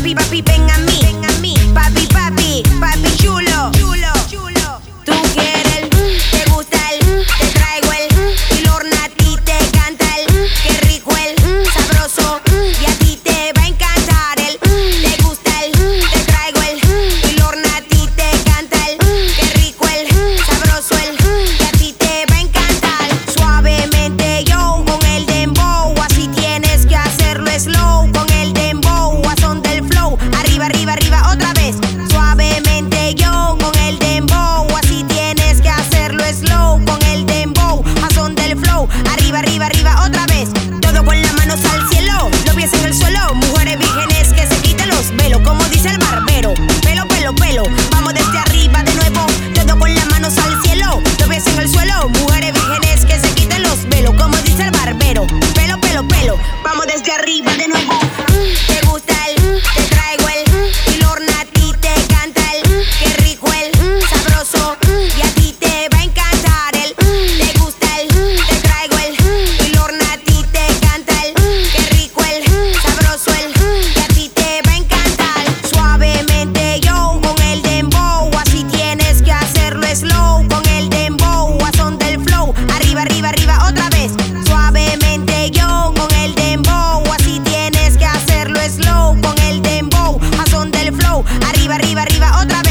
papi, papi, venga a mí, venga a mí, papi, papi. desde arriba de nuevo Arriba, arriba, arriba, otra vez.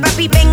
baby, baby, bang.